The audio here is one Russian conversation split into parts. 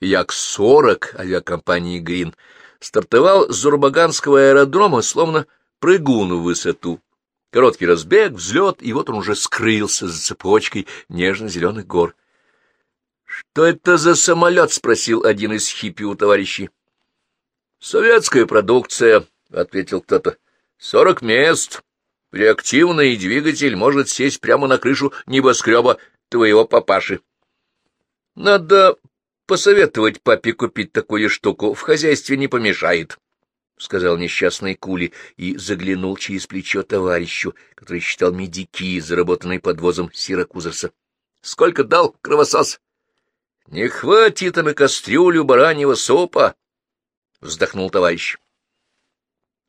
Як-40 авиакомпании «Грин» стартовал с Зурбаганского аэродрома, словно прыгун в высоту. Короткий разбег, взлет, и вот он уже скрылся за цепочкой нежно-зеленых гор. — Что это за самолет? — спросил один из хиппи у товарищей. — Советская продукция, — ответил кто-то. — Сорок мест. Реактивный двигатель может сесть прямо на крышу небоскреба твоего папаши. — Надо посоветовать папе купить такую штуку. В хозяйстве не помешает, — сказал несчастный Кули и заглянул через плечо товарищу, который считал медики, заработанные подвозом Сиракузерса. — Сколько дал, кровосос? — Не хватит на кастрюлю бараньего сопа, — вздохнул товарищ.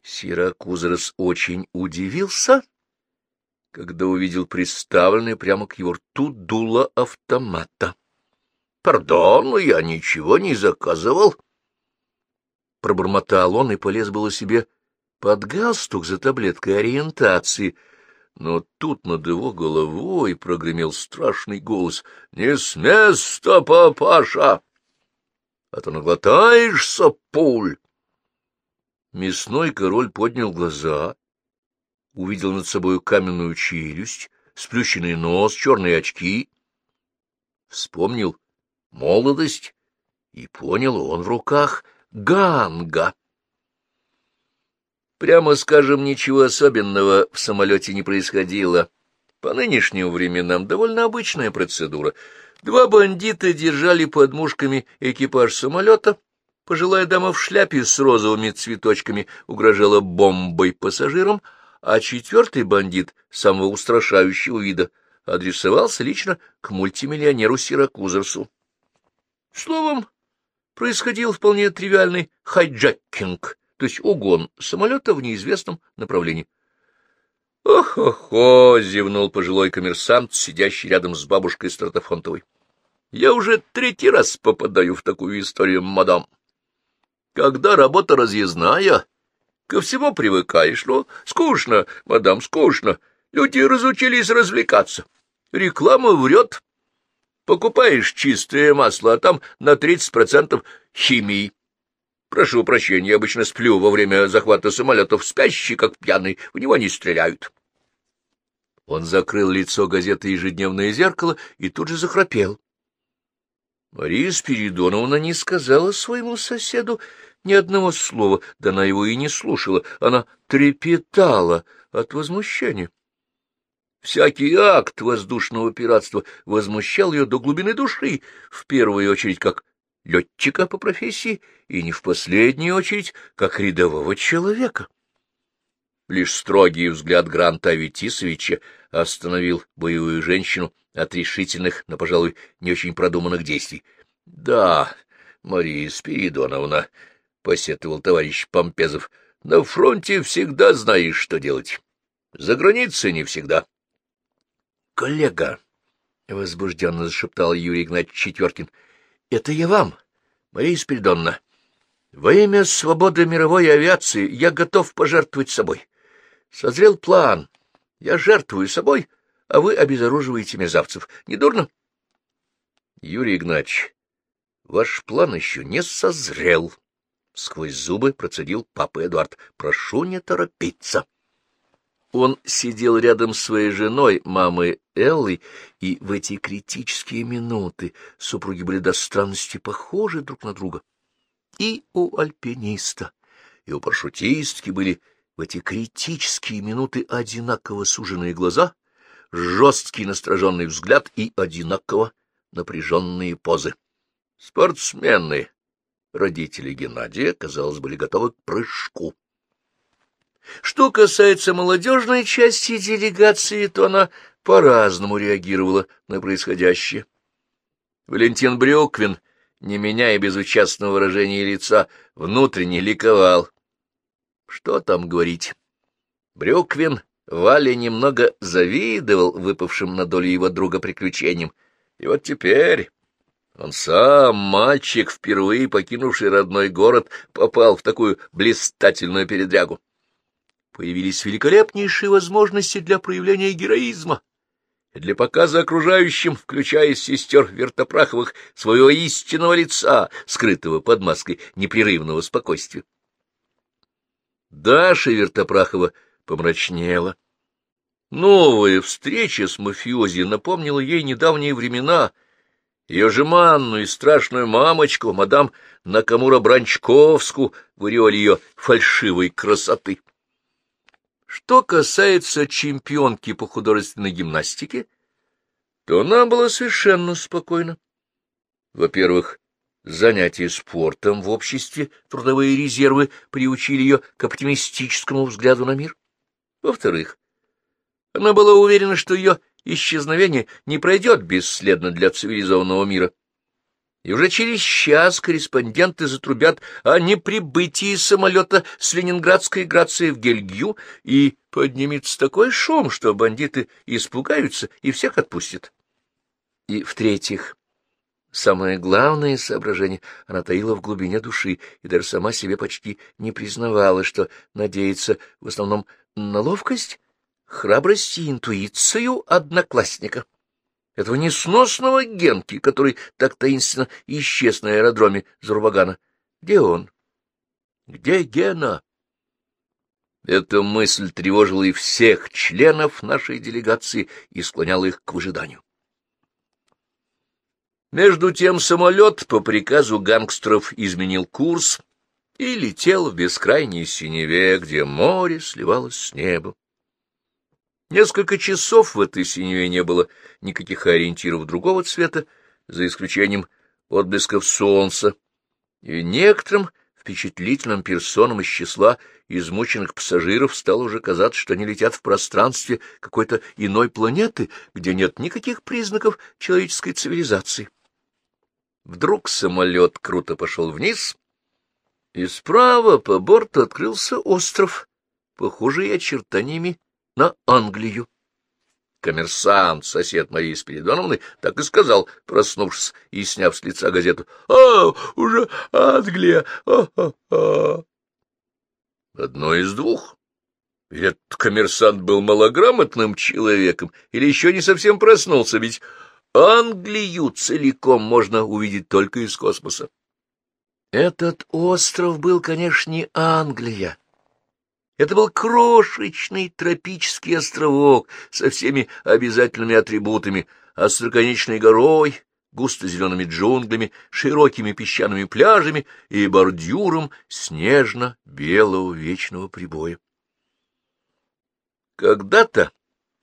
Сиракузерс очень удивился, когда увидел приставленное прямо к его рту дуло автомата. — Пардон, я ничего не заказывал. Пробормотал он и полез было себе под галстук за таблеткой ориентации, но тут над его головой прогремел страшный голос. — Не с места, папаша! А то наглотаешься пуль! Мясной король поднял глаза, увидел над собой каменную челюсть, сплющенный нос, черные очки, вспомнил молодость, и понял он в руках ганга. Прямо скажем, ничего особенного в самолете не происходило. По нынешним временам довольно обычная процедура. Два бандита держали под мушками экипаж самолета. Пожилая дама в шляпе с розовыми цветочками угрожала бомбой пассажирам, а четвертый бандит, самого устрашающего вида, адресовался лично к мультимиллионеру Сиракузерсу. Словом, происходил вполне тривиальный хайджеккинг, то есть угон самолета в неизвестном направлении. «Ох-охо!» — зевнул пожилой коммерсант, сидящий рядом с бабушкой Стратофонтовой. «Я уже третий раз попадаю в такую историю, мадам. Когда работа разъездная, ко всему привыкаешь, но скучно, мадам, скучно. Люди разучились развлекаться. Реклама врет, Покупаешь чистое масло, а там на 30% химии. Прошу прощения, я обычно сплю во время захвата самолетов, спящий, как пьяный, в него не стреляют. Он закрыл лицо газеты «Ежедневное зеркало» и тут же захрапел. Мария Спиридоновна не сказала своему соседу ни одного слова, да она его и не слушала, она трепетала от возмущения. Всякий акт воздушного пиратства возмущал ее до глубины души, в первую очередь как летчика по профессии и не в последнюю очередь как рядового человека. Лишь строгий взгляд Гранта Аветисовича остановил боевую женщину от решительных, но, пожалуй, не очень продуманных действий. — Да, Мария Спиридоновна, — посетовал товарищ Помпезов, — на фронте всегда знаешь, что делать. За границей не всегда. — коллега, — возбужденно зашептал Юрий Игнатьевич Четверкин, — это я вам, Мария Спиридонна. Во имя свободы мировой авиации я готов пожертвовать собой. Созрел план. Я жертвую собой, а вы обезоруживаете мерзавцев. Не дурно? Юрий Игнатьевич, ваш план еще не созрел. Сквозь зубы процедил папа Эдуард. Прошу не торопиться. Он сидел рядом с своей женой, мамой Эллой, и в эти критические минуты супруги были до странности похожи друг на друга. И у альпиниста, и у парашютистки были в эти критические минуты одинаково суженные глаза, жесткий настороженный взгляд и одинаково напряженные позы. Спортсмены, родители Геннадия, казалось, были готовы к прыжку. Что касается молодежной части делегации, то она по-разному реагировала на происходящее. Валентин Брюквин, не меняя безучастного выражения лица, внутренне ликовал. Что там говорить? Брюквин Вале немного завидовал выпавшим на долю его друга приключениям. И вот теперь он сам, мальчик, впервые покинувший родной город, попал в такую блистательную передрягу появились великолепнейшие возможности для проявления героизма. для показа окружающим, включая сестер Вертопраховых, своего истинного лица, скрытого под маской непрерывного спокойствия. Даша Вертопрахова помрачнела. Новая встреча с мафиози напомнила ей недавние времена, ее жеманную и страшную мамочку, мадам Накамура Бранчковскую, в ее фальшивой красоты. Что касается чемпионки по художественной гимнастике, то она была совершенно спокойна. Во-первых, занятия спортом в обществе, трудовые резервы приучили ее к оптимистическому взгляду на мир. Во-вторых, она была уверена, что ее исчезновение не пройдет бесследно для цивилизованного мира. И уже через час корреспонденты затрубят о неприбытии самолета с ленинградской Грацией в Гельгю, и поднимется такой шум, что бандиты испугаются и всех отпустят. И, в-третьих, самое главное соображение она таила в глубине души и даже сама себе почти не признавала, что надеется в основном на ловкость, храбрость и интуицию одноклассника этого несносного Генки, который так таинственно исчез на аэродроме Зурбагана. Где он? Где Гена? Эта мысль тревожила и всех членов нашей делегации и склоняла их к выжиданию. Между тем самолет по приказу гангстеров изменил курс и летел в бескрайней синеве, где море сливалось с небом. Несколько часов в этой синеве не было никаких ориентиров другого цвета, за исключением отблесков солнца, и некоторым впечатлительным персонам из числа измученных пассажиров стало уже казаться, что они летят в пространстве какой-то иной планеты, где нет никаких признаков человеческой цивилизации. Вдруг самолет круто пошел вниз, и справа по борту открылся остров, похожий очертаниями на Англию. Коммерсант, сосед Марии Спиридоновны, так и сказал, проснувшись и сняв с лица газету. — А, уже Англия! Одно из двух. Или этот коммерсант был малограмотным человеком, или еще не совсем проснулся, ведь Англию целиком можно увидеть только из космоса. Этот остров был, конечно, не Англия, это был крошечный тропический островок со всеми обязательными атрибутами — остроконечной горой, густо-зелеными джунглями, широкими песчаными пляжами и бордюром снежно-белого вечного прибоя. Когда-то,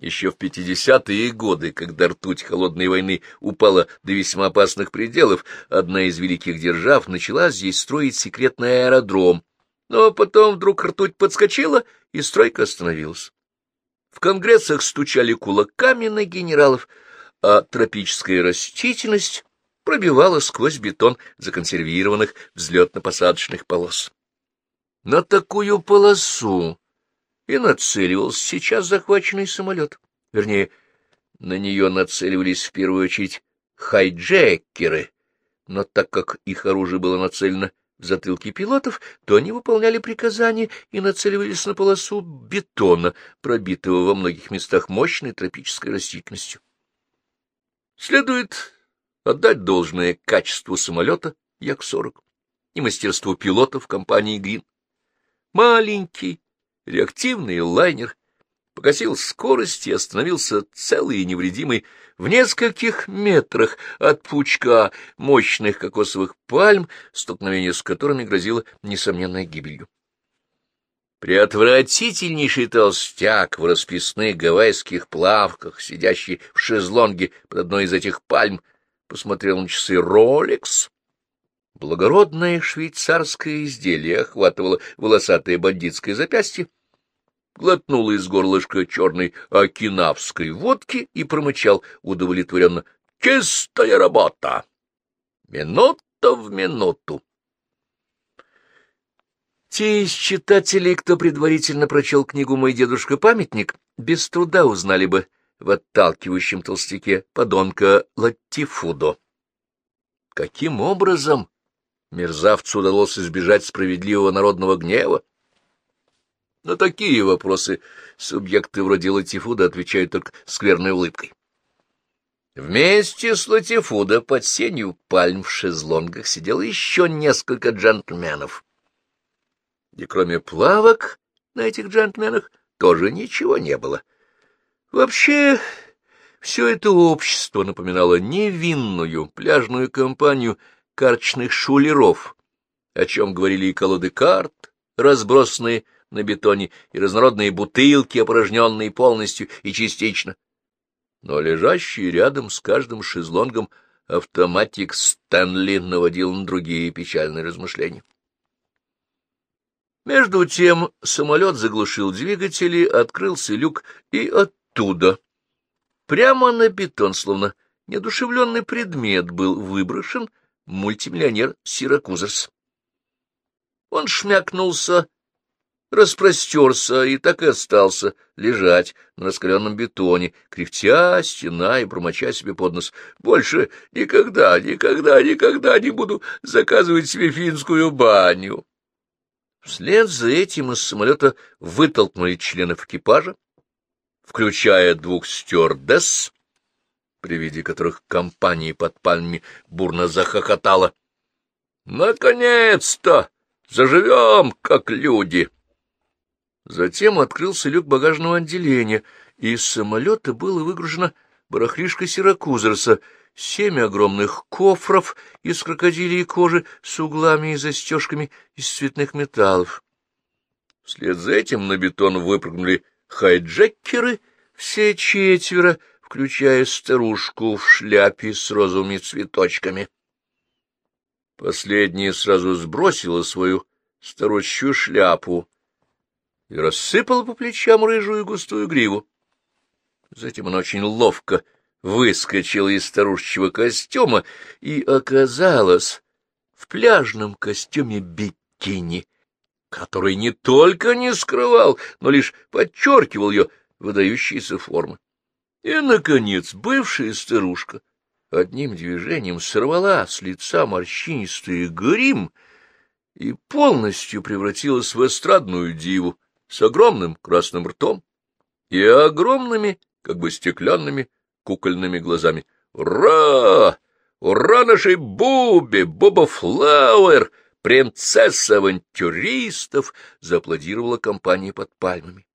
еще в пятидесятые годы, когда ртуть холодной войны упала до весьма опасных пределов, одна из великих держав начала здесь строить секретный аэродром, но потом вдруг ртуть подскочила, и стройка остановилась. В конгрессах стучали кулаками на генералов, а тропическая растительность пробивала сквозь бетон законсервированных взлетно-посадочных полос. На такую полосу и нацеливался сейчас захваченный самолет. Вернее, на нее нацеливались в первую очередь хайджекеры, но так как их оружие было нацелено в затылке пилотов, то они выполняли приказания и нацеливались на полосу бетона, пробитого во многих местах мощной тропической растительностью. Следует отдать должное качеству самолета Як-40 и мастерству пилотов компании «Грин». Маленький реактивный лайнер погасил скорость и остановился целый и невредимый в нескольких метрах от пучка мощных кокосовых пальм, столкновение с которыми грозило несомненной гибелью. Преотвратительнейший толстяк в расписных гавайских плавках, сидящий в шезлонге под одной из этих пальм, посмотрел на часы «Ролекс». Благородное швейцарское изделие охватывало волосатое бандитское запястье, глотнул из горлышка черной окинавской водки и промычал удовлетворенно. — Чистая работа! Минута в минуту. Те из читателей, кто предварительно прочел книгу «Мой дедушка-памятник», без труда узнали бы в отталкивающем толстяке подонка Латтифудо. Каким образом мерзавцу удалось избежать справедливого народного гнева? На такие вопросы субъекты вроде Латифуда отвечают только скверной улыбкой. Вместе с Латифуда под сенью пальм в шезлонгах сидело еще несколько джентльменов. И кроме плавок на этих джентльменах тоже ничего не было. Вообще, все это общество напоминало невинную пляжную компанию карточных шулеров, о чем говорили и колоды карт, разбросанные на бетоне, и разнородные бутылки, опорожненные полностью и частично но лежащий рядом с каждым шезлонгом автоматик Стэнли наводил на другие печальные размышления. Между тем самолет заглушил двигатели, открылся люк, и оттуда, прямо на бетон, словно недушевленный предмет, был выброшен мультимиллионер Сиракузерс. Он шмякнулся распростерся и так и остался лежать на раскаленном бетоне, кряхтя, стена и промоча себе под нос. Больше никогда, никогда, никогда не буду заказывать себе финскую баню. Вслед за этим из самолета вытолкнули членов экипажа, включая двух стюардесс, при виде которых компания под пальмами бурно захохотала. «Наконец-то! Заживем, как люди!» Затем открылся люк багажного отделения, и из самолета было выгружено барахлишко Сиракузерса, семь огромных кофров из крокодилей кожи с углами и застежками из цветных металлов. Вслед за этим на бетон выпрыгнули хайджекеры, все четверо, включая старушку в шляпе с розовыми цветочками. Последняя сразу сбросила свою старущую шляпу, и рассыпала по плечам рыжую густую гриву. Затем она очень ловко выскочила из старушечьего костюма и оказалась в пляжном костюме бикини, который не только не скрывал, но лишь подчеркивал ее выдающиеся формы. И, наконец, бывшая старушка одним движением сорвала с лица морщинистый грим и полностью превратилась в эстрадную диву, с огромным красным ртом и огромными, как бы стеклянными, кукольными глазами. «Ура! Ура нашей Бубе! Буба Флауэр! Принцесса авантюристов!» — зааплодировала компания под пальмами.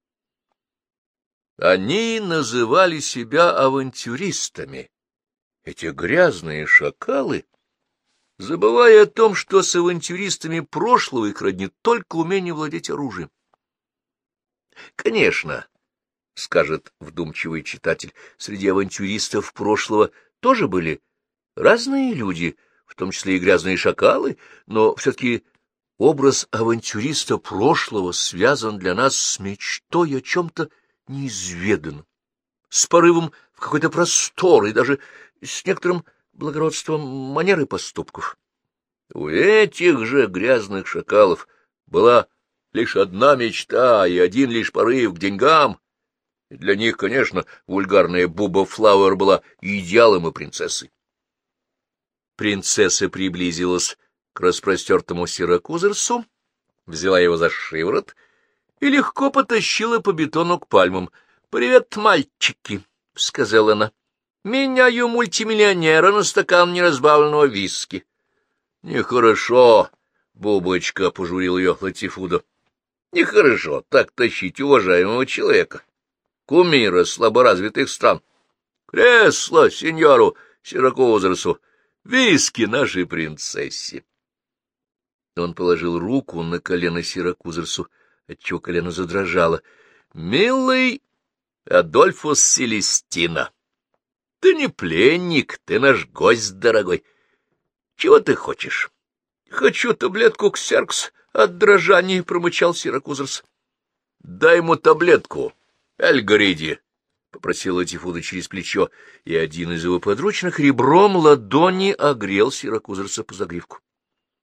Они называли себя авантюристами, эти грязные шакалы, забывая о том, что с авантюристами прошлого их роднит только умение владеть оружием. Конечно, — скажет вдумчивый читатель, — среди авантюристов прошлого тоже были разные люди, в том числе и грязные шакалы, но все-таки образ авантюриста прошлого связан для нас с мечтой о чем-то неизведанном, с порывом в какой-то простор и даже с некоторым благородством манеры поступков. У этих же грязных шакалов была лишь одна мечта и один лишь порыв к деньгам. И для них, конечно, вульгарная Буба Флауэр была идеалом и принцессой. Принцесса приблизилась к распростертому Сиракузерсу, взяла его за шиворот и легко потащила по бетону к пальмам. — Привет, мальчики, — сказала она. — Меняю мультимиллионера на стакан неразбавленного виски. — Нехорошо, — Бубочка пожурил ее Латифуда. Нехорошо так тащить уважаемого человека, кумира слаборазвитых стран. Кресло сеньору Сиракузерсу, виски нашей принцессе. Он положил руку на колено Сиракузерсу, отчего колено задрожало. — Милый Адольфус Селестина, ты не пленник, ты наш гость дорогой. Чего ты хочешь? — Хочу таблетку Ксеркс от дрожания промычал Сиракузерс. — Дай ему таблетку, Эльгориди, — попросил Тифуда через плечо, и один из его подручных ребром ладони огрел Сиракузерса по загривку.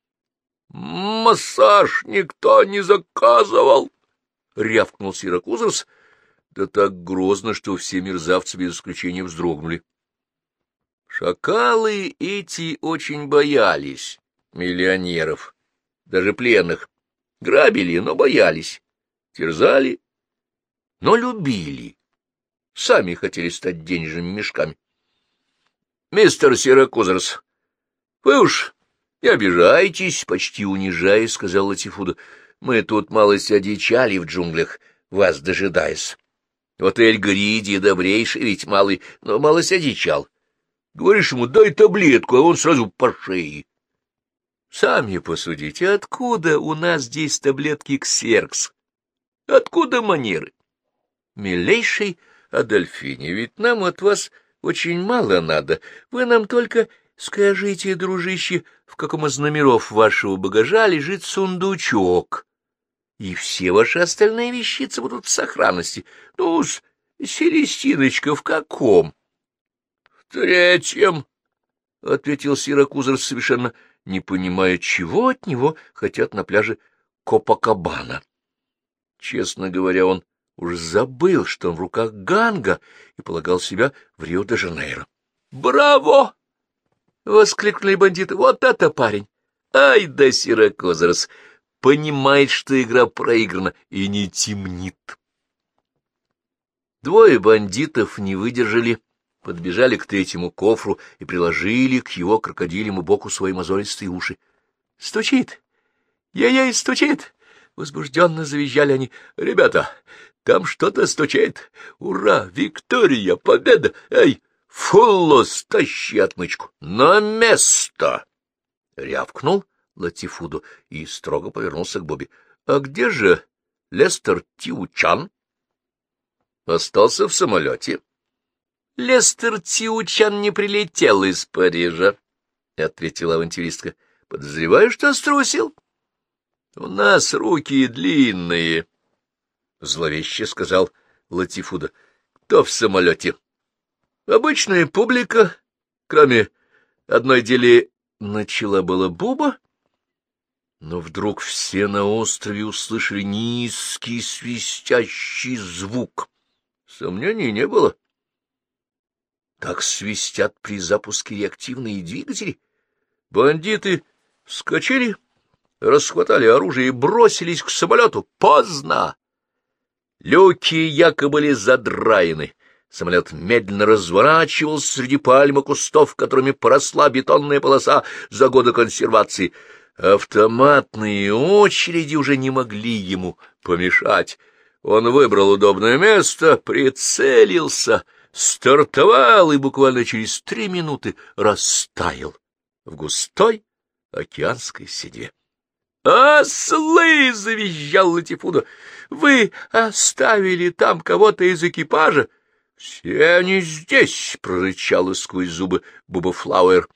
— Массаж никто не заказывал! — рявкнул Сиракузерс, да так грозно, что все мерзавцы без исключения вздрогнули. Шакалы эти очень боялись миллионеров даже пленных. Грабили, но боялись. Терзали, но любили. Сами хотели стать денежными мешками. мистер Сиракузерс, вы уж не обижайтесь, — почти унижая, — сказал Латифуда. — Мы тут малость одичали в джунглях, вас дожидаясь. Вот Эль Гриди добрейший, ведь малый, но малость одичал. Говоришь ему, дай таблетку, а он сразу по шее. Сами посудите, откуда у нас здесь таблетки ксеркс? Откуда манеры? Милейший Адольфине, ведь нам от вас очень мало надо. Вы нам только скажите, дружище, в каком из номеров вашего багажа лежит сундучок, и все ваши остальные вещицы будут в сохранности. Ну, с Селестиночка, в каком? — В третьем, — ответил Сиракузер, совершенно не понимая, чего от него хотят на пляже Копакабана. Честно говоря, он уж забыл, что он в руках Ганга и полагал себя в Рио-де-Жанейро. «Браво!» — воскликнули бандиты. «Вот это парень! Ай да Сиракозерс! Понимает, что игра проиграна и не темнит!» Двое бандитов не выдержали, подбежали к третьему кофру и приложили к его крокодилему боку свои мозолистые уши. «Стучит! Я-я, стучит!» Возбужденно завизжали они. «Ребята, там что-то стучит! Ура! Виктория! Победа! Эй, Фуллос, тащи отмычку! На место!» Рявкнул Латифуду и строго повернулся к Бобби. «А где же Лестер Тиучан?» остался в самолете. — Лестер Тиучан не прилетел из Парижа, — ответила авантюристка. — Подозреваю, что струсил. — У нас руки длинные, — зловеще сказал Латифуда. — Кто в самолете? — Обычная публика, кроме одной дели начала была Буба, но вдруг все на острове услышали низкий свистящий звук — Сомнений не было. Так свистят при запуске реактивные двигатели. Бандиты вскочили, расхватали оружие и бросились к самолету. Поздно! Люки якобы были задраены. Самолет медленно разворачивался среди пальм и кустов, которыми поросла бетонная полоса за годы консервации. Автоматные очереди уже не могли ему помешать. Он выбрал удобное место, прицелился, стартовал и буквально через три минуты растаял в густой океанской седе. «Ослы!» — завизжал Латифуда. «Вы оставили там кого-то из экипажа?» «Все они здесь!» — прорычал сквозь зубы Буба Флауэр.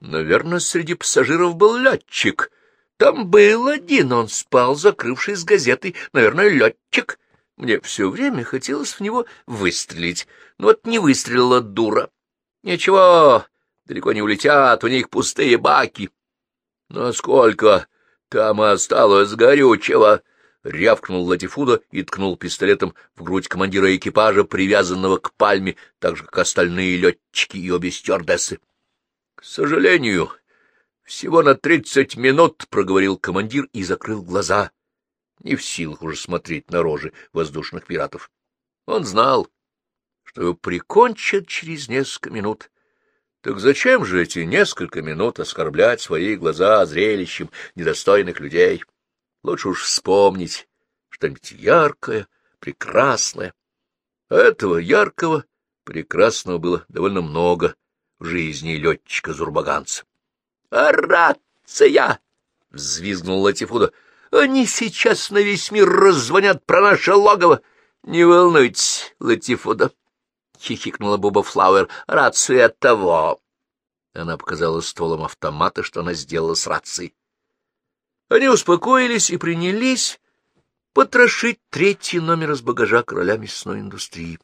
«Наверное, среди пассажиров был летчик. Там был один, он спал, закрывшись газетой. Наверное, летчик. Мне все время хотелось в него выстрелить, но вот не выстрелила дура. Ничего, далеко не улетят, у них пустые баки. Насколько там осталось горючего? — рявкнул Латифуда и ткнул пистолетом в грудь командира экипажа, привязанного к пальме, так же, как остальные летчики и обе стюардессы. — К сожалению, всего на тридцать минут, — проговорил командир и закрыл глаза не в силах уже смотреть на рожи воздушных пиратов. Он знал, что его прикончат через несколько минут. Так зачем же эти несколько минут оскорблять свои глаза зрелищем недостойных людей? Лучше уж вспомнить что-нибудь яркое, прекрасное. А этого яркого, прекрасного было довольно много в жизни летчика-зурбаганца. — рация! — взвизгнул Латифуда. Они сейчас на весь мир раззвонят про наше логово. Не волнуйтесь, Латифуда, — хихикнула Буба Флауэр, — рацию от того. Она показала стволом автомата, что она сделала с рацией. Они успокоились и принялись потрошить третий номер из багажа короля мясной индустрии.